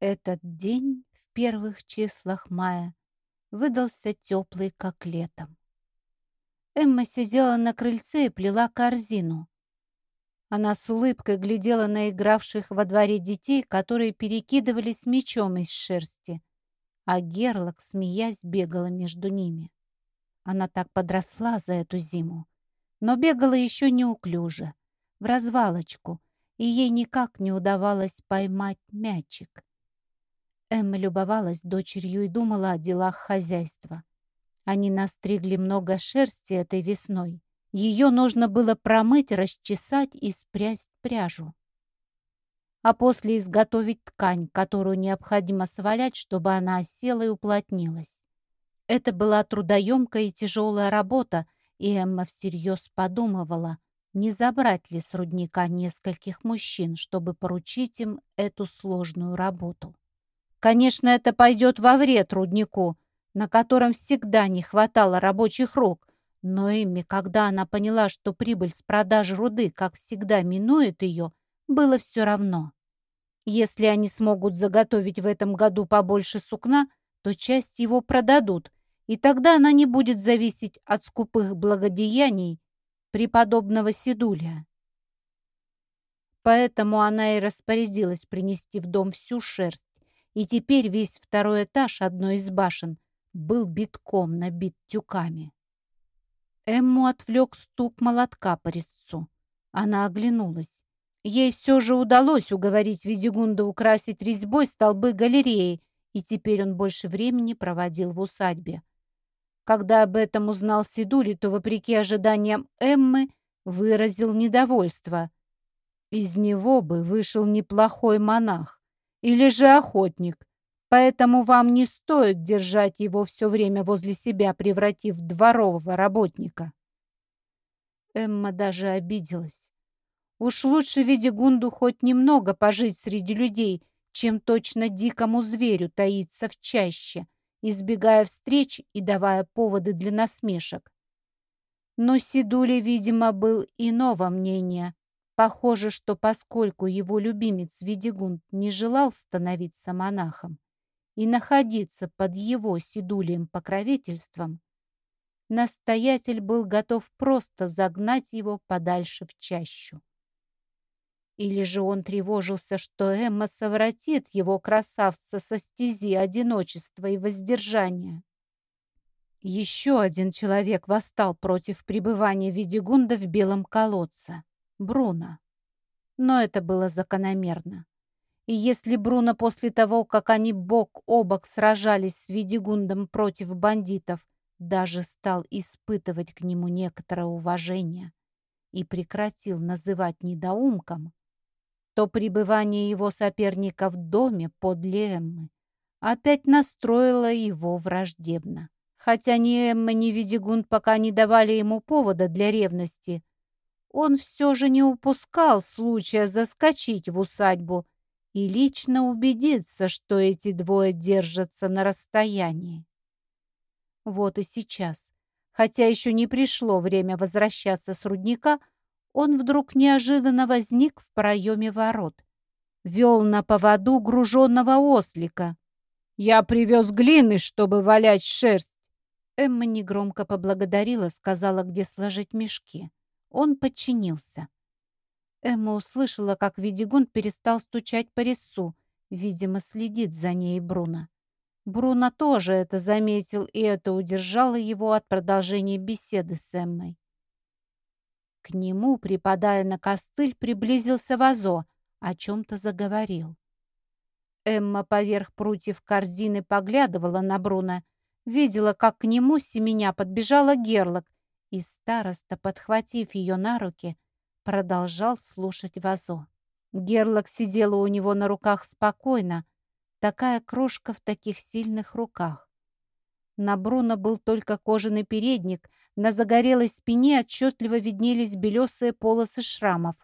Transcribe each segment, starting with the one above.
Этот день в первых числах мая выдался теплый, как летом. Эмма сидела на крыльце и плела корзину. Она с улыбкой глядела на игравших во дворе детей, которые перекидывались мечом из шерсти, а Герлок, смеясь, бегала между ними. Она так подросла за эту зиму, но бегала еще неуклюже, в развалочку, и ей никак не удавалось поймать мячик. Эмма любовалась дочерью и думала о делах хозяйства. Они настригли много шерсти этой весной. Ее нужно было промыть, расчесать и спрясть пряжу. А после изготовить ткань, которую необходимо свалять, чтобы она осела и уплотнилась. Это была трудоемкая и тяжелая работа, и Эмма всерьез подумывала, не забрать ли с рудника нескольких мужчин, чтобы поручить им эту сложную работу. Конечно, это пойдет во вред руднику, на котором всегда не хватало рабочих рук, но Эмми, когда она поняла, что прибыль с продажи руды, как всегда, минует ее, было все равно. Если они смогут заготовить в этом году побольше сукна, то часть его продадут, и тогда она не будет зависеть от скупых благодеяний преподобного Сидуля. Поэтому она и распорядилась принести в дом всю шерсть, и теперь весь второй этаж одной из башен был битком набит тюками. Эмму отвлек стук молотка по резцу. Она оглянулась. Ей все же удалось уговорить Ведигунда украсить резьбой столбы галереи, и теперь он больше времени проводил в усадьбе. Когда об этом узнал Сидули, то, вопреки ожиданиям Эммы, выразил недовольство. Из него бы вышел неплохой монах или же охотник, поэтому вам не стоит держать его все время возле себя, превратив в дворового работника». Эмма даже обиделась. Уж лучше Ведигунду хоть немного пожить среди людей, чем точно дикому зверю таиться в чаще, избегая встреч и давая поводы для насмешек. Но Сидули, видимо, был иного мнения Похоже, что поскольку его любимец Ведигунд не желал становиться монахом и находиться под его седулием покровительством, настоятель был готов просто загнать его подальше в чащу. Или же он тревожился, что Эмма совратит его красавца со стези одиночества и воздержания. Еще один человек восстал против пребывания Ведигунда в белом колодце. Бруно. Но это было закономерно. И если Бруно после того, как они бок о бок сражались с Видигундом против бандитов, даже стал испытывать к нему некоторое уважение и прекратил называть недоумком, то пребывание его соперника в доме подле Эммы опять настроило его враждебно. Хотя ни Эмма, ни Видигунд пока не давали ему повода для ревности, он все же не упускал случая заскочить в усадьбу и лично убедиться, что эти двое держатся на расстоянии. Вот и сейчас, хотя еще не пришло время возвращаться с рудника, он вдруг неожиданно возник в проеме ворот. Вел на поводу груженного ослика. «Я привез глины, чтобы валять шерсть!» Эмма негромко поблагодарила, сказала, где сложить мешки. Он подчинился. Эмма услышала, как Видигун перестал стучать по резцу. Видимо, следит за ней Бруно. Бруно тоже это заметил, и это удержало его от продолжения беседы с Эммой. К нему, припадая на костыль, приблизился Вазо, о чем-то заговорил. Эмма поверх прутьев корзины поглядывала на Бруно, видела, как к нему семеня подбежала Герлок и староста, подхватив ее на руки, продолжал слушать Вазо. Герлок сидела у него на руках спокойно, такая крошка в таких сильных руках. На Бруно был только кожаный передник, на загорелой спине отчетливо виднелись белесые полосы шрамов.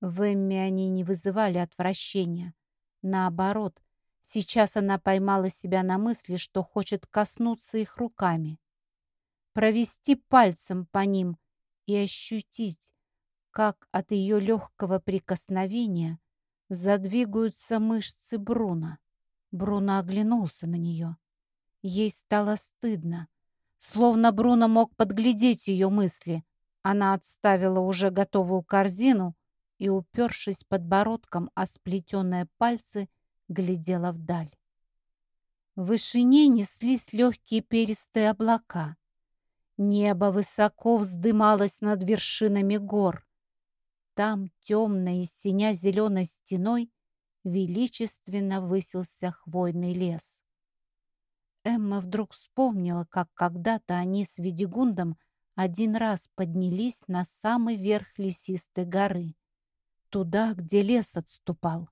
В Эмме они не вызывали отвращения. Наоборот, сейчас она поймала себя на мысли, что хочет коснуться их руками провести пальцем по ним и ощутить, как от ее легкого прикосновения задвигаются мышцы Бруно. Бруно оглянулся на нее. Ей стало стыдно. Словно Бруно мог подглядеть ее мысли. Она отставила уже готовую корзину и, упершись подбородком о сплетенные пальцы, глядела вдаль. В вышине неслись легкие перистые облака. Небо высоко вздымалось над вершинами гор. Там, темной и синя-зеленой стеной, величественно высился хвойный лес. Эмма вдруг вспомнила, как когда-то они с Ведигундом один раз поднялись на самый верх лесистой горы, туда, где лес отступал,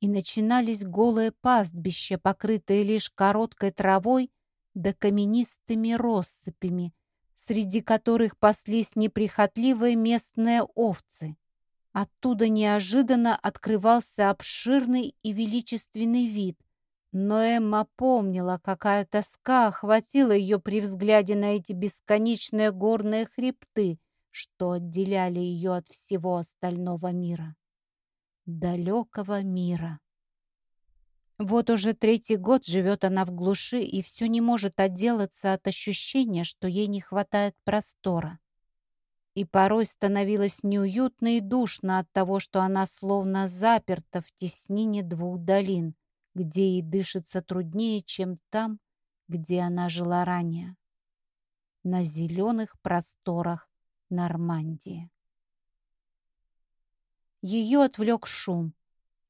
и начинались голые пастбища, покрытые лишь короткой травой да каменистыми россыпями, среди которых паслись неприхотливые местные овцы. Оттуда неожиданно открывался обширный и величественный вид — но Эмма помнила, какая тоска охватила ее при взгляде на эти бесконечные горные хребты, что отделяли ее от всего остального мира. Далекого мира. Вот уже третий год живет она в глуши и все не может отделаться от ощущения, что ей не хватает простора. И порой становилось неуютно и душно от того, что она словно заперта в теснине двух долин — где ей дышится труднее, чем там, где она жила ранее, на зеленых просторах Нормандии. Ее отвлек шум.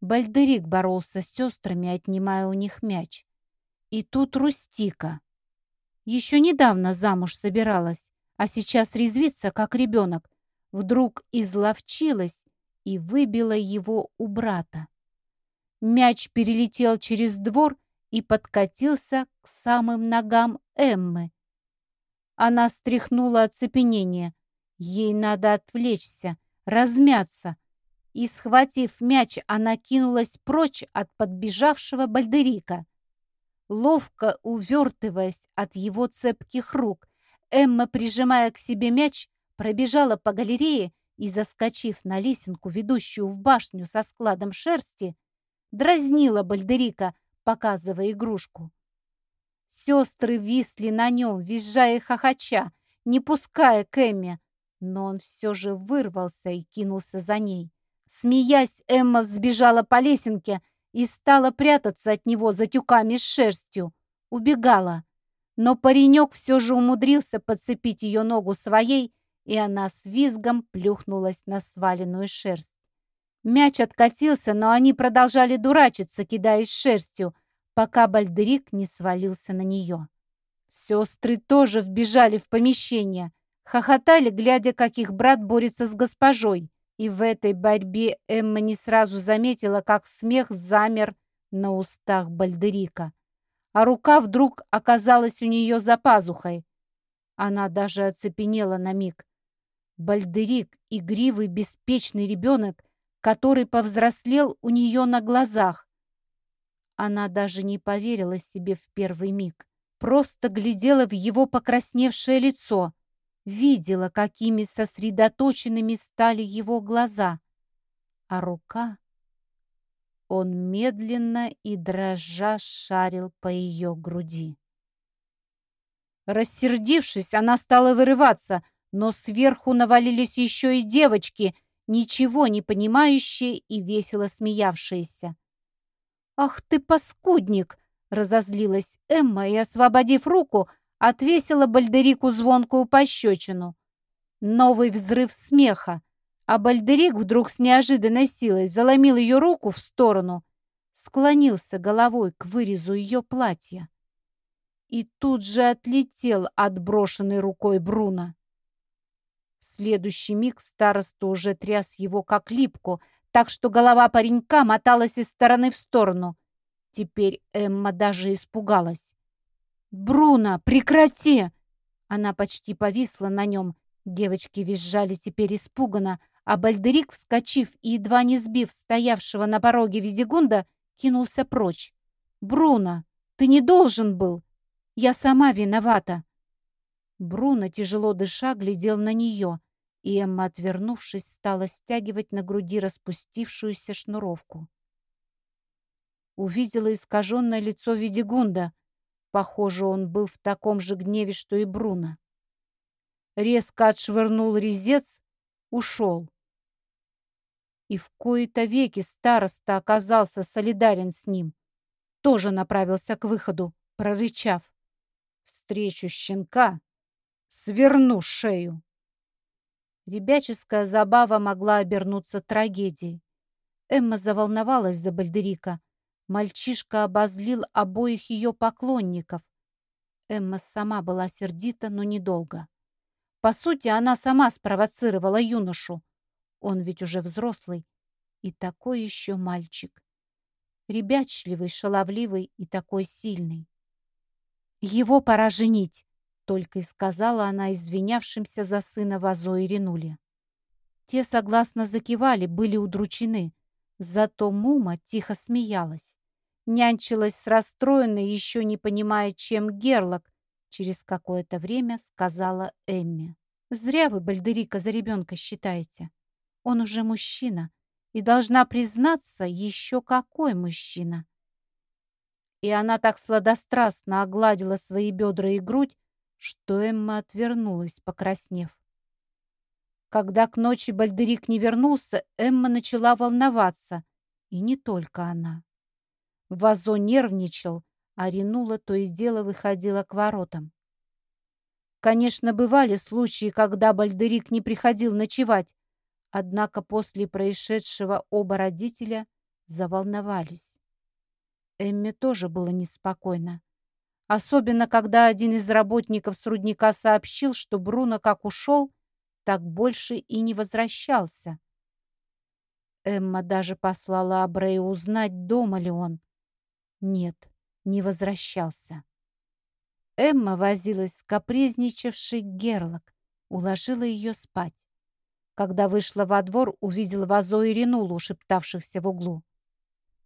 Бальдерик боролся с сестрами, отнимая у них мяч. И тут Рустика. Еще недавно замуж собиралась, а сейчас резвится, как ребенок. Вдруг изловчилась и выбила его у брата. Мяч перелетел через двор и подкатился к самым ногам Эммы. Она стряхнула оцепенение. Ей надо отвлечься, размяться. И, схватив мяч, она кинулась прочь от подбежавшего бальдерика. Ловко увертываясь от его цепких рук, Эмма, прижимая к себе мяч, пробежала по галерее и, заскочив на лесенку, ведущую в башню со складом шерсти, дразнила Бальдерика, показывая игрушку. Сестры висли на нем, визжая и хохоча, не пуская Кэмми, но он все же вырвался и кинулся за ней. Смеясь, Эмма взбежала по лесенке и стала прятаться от него за тюками с шерстью. Убегала. Но паренек все же умудрился подцепить ее ногу своей, и она с визгом плюхнулась на сваленную шерсть. Мяч откатился, но они продолжали дурачиться, кидаясь шерстью, пока бальдерик не свалился на нее. Сестры тоже вбежали в помещение, хохотали, глядя, как их брат борется с госпожой. И в этой борьбе Эмма не сразу заметила, как смех замер на устах бальдерика. А рука вдруг оказалась у нее за пазухой. Она даже оцепенела на миг. Бальдерик, игривый, беспечный ребенок, который повзрослел у нее на глазах. Она даже не поверила себе в первый миг. Просто глядела в его покрасневшее лицо, видела, какими сосредоточенными стали его глаза. А рука... Он медленно и дрожа шарил по ее груди. Рассердившись, она стала вырываться, но сверху навалились еще и девочки — ничего не понимающие и весело смеявшиеся. «Ах ты, паскудник!» — разозлилась Эмма и, освободив руку, отвесила Бальдерику звонкую пощечину. Новый взрыв смеха, а Бальдерик вдруг с неожиданной силой заломил ее руку в сторону, склонился головой к вырезу ее платья и тут же отлетел отброшенной рукой Бруно. В следующий миг староста уже тряс его как липку, так что голова паренька моталась из стороны в сторону. Теперь Эмма даже испугалась. «Бруно, прекрати!» Она почти повисла на нем. Девочки визжали теперь испуганно, а Бальдерик, вскочив и едва не сбив стоявшего на пороге Визигунда, кинулся прочь. «Бруно, ты не должен был! Я сама виновата!» Бруно, тяжело дыша, глядел на нее, и Эмма, отвернувшись, стала стягивать на груди распустившуюся шнуровку. увидела искаженное лицо Ведигунда. Похоже, он был в таком же гневе, что и Бруно. Резко отшвырнул резец, ушел. И в кои-то веки староста оказался солидарен с ним. Тоже направился к выходу, прорычав. «Встречу щенка, сверну шею». Ребяческая забава могла обернуться трагедией. Эмма заволновалась за Бальдерика. Мальчишка обозлил обоих ее поклонников. Эмма сама была сердита, но недолго. По сути, она сама спровоцировала юношу. Он ведь уже взрослый. И такой еще мальчик. Ребячливый, шаловливый и такой сильный. Его пора женить. Только и сказала она извинявшимся за сына Вазо и Ренуле. Те согласно закивали, были удручены. Зато Мума тихо смеялась. Нянчилась с расстроенной, еще не понимая, чем Герлок, через какое-то время сказала Эмме. «Зря вы Бальдерика за ребенка считаете. Он уже мужчина. И должна признаться, еще какой мужчина!» И она так сладострастно огладила свои бедра и грудь, что Эмма отвернулась, покраснев. Когда к ночи Бальдерик не вернулся, Эмма начала волноваться. И не только она. Вазо нервничал, а Ренула то и дело выходила к воротам. Конечно, бывали случаи, когда Бальдерик не приходил ночевать, однако после происшедшего оба родителя заволновались. Эмме тоже было неспокойно. Особенно, когда один из работников с рудника сообщил, что Бруно как ушел, так больше и не возвращался. Эмма даже послала Абрею узнать, дома ли он. Нет, не возвращался. Эмма возилась с капризничавшей Герлок, уложила ее спать. Когда вышла во двор, увидела Вазо и Ренулу, шептавшихся в углу.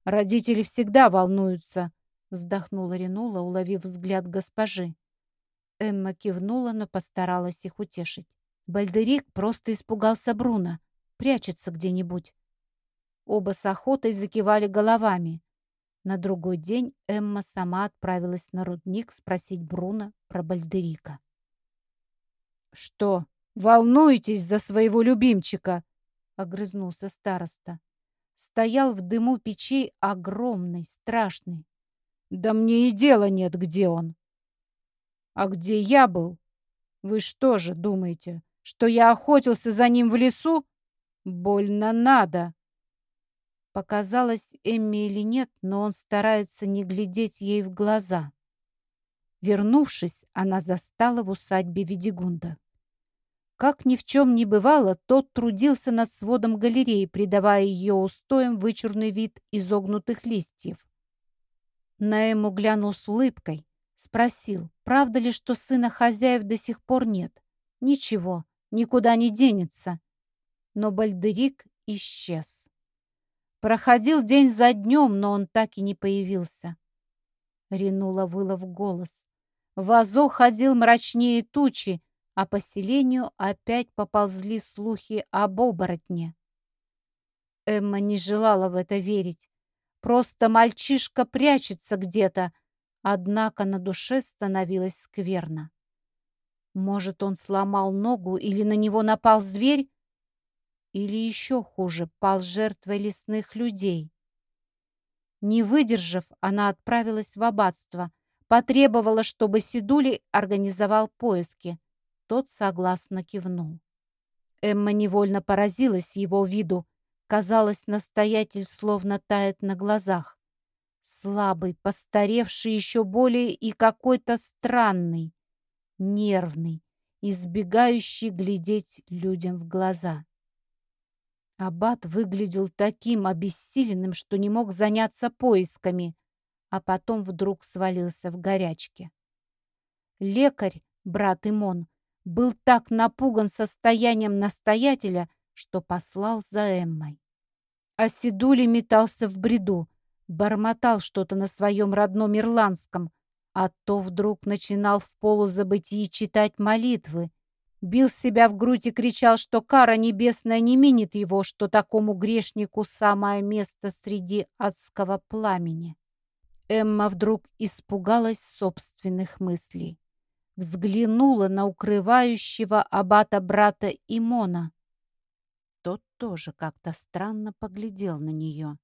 «Родители всегда волнуются», Вздохнула Ренула, уловив взгляд госпожи. Эмма кивнула, но постаралась их утешить. Бальдерик просто испугался Бруно. Прячется где-нибудь. Оба с охотой закивали головами. На другой день Эмма сама отправилась на рудник спросить Бруно про Бальдерика. «Что, волнуетесь за своего любимчика?» — огрызнулся староста. Стоял в дыму печей огромный, страшный, да мне и дела нет, где он. А где я был? Вы что же думаете, что я охотился за ним в лесу? Больно надо. Показалось Эмми или нет, но он старается не глядеть ей в глаза. Вернувшись, она застала в усадьбе Ведигунда. Как ни в чем не бывало, тот трудился над сводом галереи, придавая ее устоям вычурный вид изогнутых листьев. На Эму глянул с улыбкой. Спросил, правда ли, что сына хозяев до сих пор нет? Ничего, никуда не денется. Но Бальдерик исчез. Проходил день за днем, но он так и не появился. Ринула выла в голос. Вазо ходил мрачнее тучи, а по селению опять поползли слухи об оборотне. Эмма не желала в это верить. Просто мальчишка прячется где-то. Однако на душе становилось скверно. Может, он сломал ногу или на него напал зверь? Или еще хуже, пал жертвой лесных людей? Не выдержав, она отправилась в аббатство. Потребовала, чтобы Сидули организовал поиски. Тот согласно кивнул. Эмма невольно поразилась его виду. Казалось, настоятель словно тает на глазах. Слабый, постаревший еще более и какой-то странный, нервный, избегающий глядеть людям в глаза. Аббат выглядел таким обессиленным, что не мог заняться поисками, а потом вдруг свалился в горячке. Лекарь, брат Имон, был так напуган состоянием настоятеля, что послал за Эммой. А Сидули метался в бреду, бормотал что-то на своем родном ирландском, а то вдруг начинал в полузабытии читать молитвы, Бил себя в грудь и кричал, что кара небесная не минит его, что такому грешнику самое место среди адского пламени. Эмма вдруг испугалась собственных мыслей. Взглянула на укрывающего абата брата Имона. Тот тоже как-то странно поглядел на нее.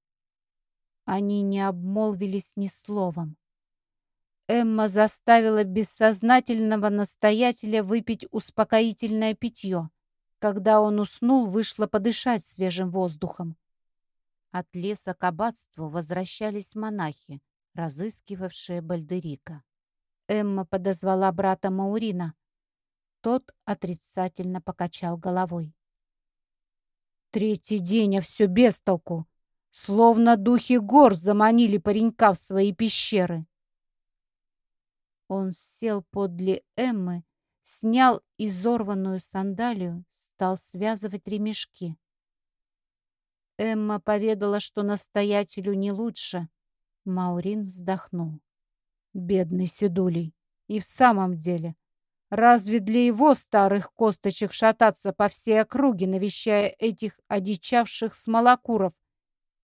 Они не обмолвились ни словом. Эмма заставила бессознательного настоятеля выпить успокоительное питье. Когда он уснул, вышла подышать свежим воздухом. От леса к аббатству возвращались монахи, разыскивавшие Бальдерика. Эмма подозвала брата Маурина. Тот отрицательно покачал головой. «Третий день, а все без толку!» Словно духи гор заманили паренька в свои пещеры. Он сел подле Эммы, снял изорванную сандалию, стал связывать ремешки. Эмма поведала, что настоятелю не лучше. Маурин вздохнул. Бедный Седулей. И в самом деле, разве для его старых косточек шататься по всей округе, навещая этих одичавших смолокуров,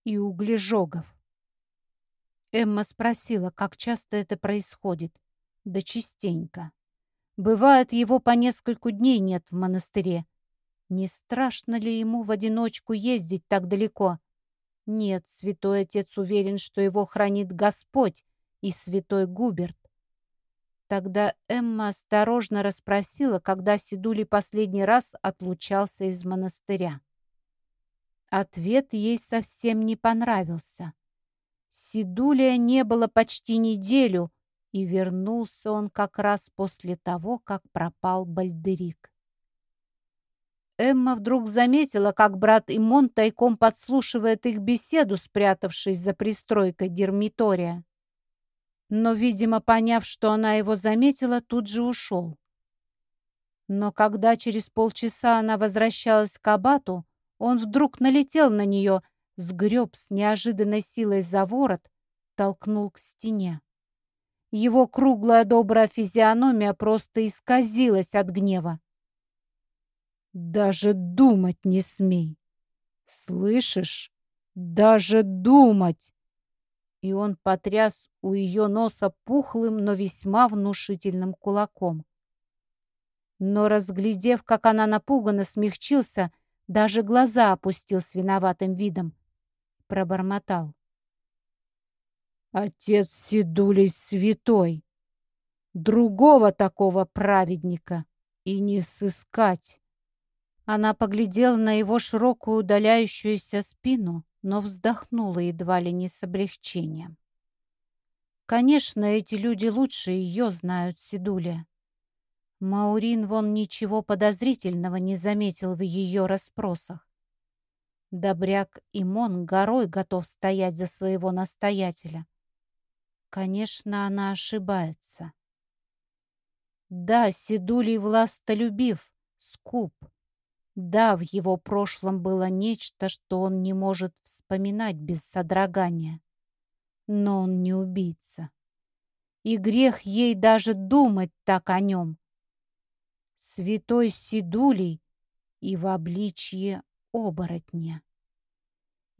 и углежогов. Эмма спросила, как часто это происходит. Да частенько. Бывает, его по нескольку дней нет в монастыре. Не страшно ли ему в одиночку ездить так далеко? Нет, святой отец уверен, что его хранит Господь и святой Губерт. Тогда Эмма осторожно расспросила, когда Сидули последний раз отлучался из монастыря. Ответ ей совсем не понравился. Сидулия не было почти неделю, и вернулся он как раз после того, как пропал Бальдерик. Эмма вдруг заметила, как брат Имон тайком подслушивает их беседу, спрятавшись за пристройкой дермитория. Но, видимо, поняв, что она его заметила, тут же ушел. Но когда через полчаса она возвращалась к абату, он вдруг налетел на нее, сгреб с неожиданной силой за ворот, толкнул к стене. Его круглая добрая физиономия просто исказилась от гнева. «Даже думать не смей! Слышишь? Даже думать!» И он потряс у ее носа пухлым, но весьма внушительным кулаком. Но, разглядев, как она напугана, смягчился даже глаза опустил с виноватым видом. Пробормотал. Отец Сидулей святой. Другого такого праведника и не сыскать. Она поглядела на его широкую удаляющуюся спину, но вздохнула едва ли не с облегчением. Конечно, эти люди лучше ее знают, Сидуля. Маурин вон ничего подозрительного не заметил в ее расспросах. Добряк Имон горой готов стоять за своего настоятеля. Конечно, она ошибается. Да, Сидулий властолюбив, скуп. Да, в его прошлом было нечто, что он не может вспоминать без содрогания. Но он не убийца. И грех ей даже думать так о нем святой Сидулей и в обличье оборотня.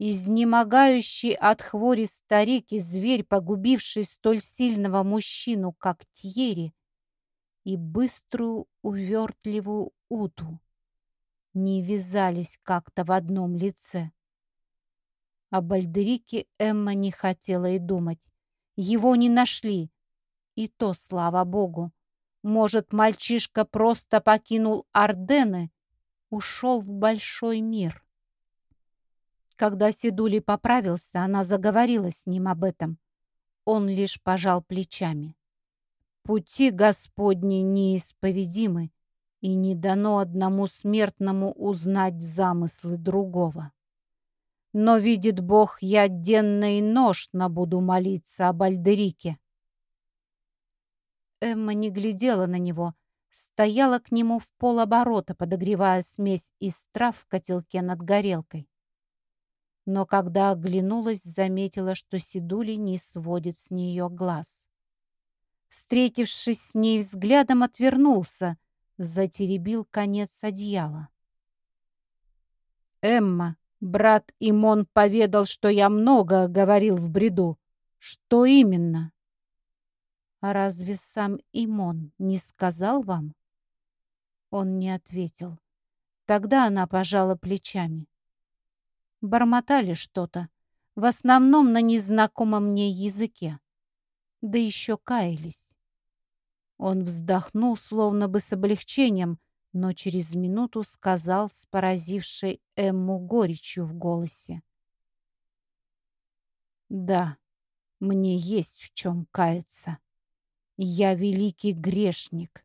Изнемогающий от хвори старик и зверь, погубивший столь сильного мужчину, как Тьери, и быструю увертливую уту, не вязались как-то в одном лице. О Бальдерике Эмма не хотела и думать. Его не нашли, и то, слава богу. Может, мальчишка просто покинул Ордены, ушел в большой мир. Когда Сидули поправился, она заговорила с ним об этом. Он лишь пожал плечами. Пути Господни неисповедимы, и не дано одному смертному узнать замыслы другого. Но видит Бог, я денно и ношно буду молиться об Альдерике. Эмма не глядела на него, стояла к нему в полоборота, подогревая смесь из трав в котелке над горелкой. Но когда оглянулась, заметила, что Сидули не сводит с нее глаз. Встретившись с ней взглядом, отвернулся, затеребил конец одеяла. «Эмма, брат Имон поведал, что я много говорил в бреду. Что именно?» «А разве сам Имон не сказал вам?» Он не ответил. Тогда она пожала плечами. Бормотали что-то, в основном на незнакомом мне языке. Да еще каялись. Он вздохнул, словно бы с облегчением, но через минуту сказал с поразившей Эмму горечью в голосе. «Да, мне есть в чем каяться. Я великий грешник.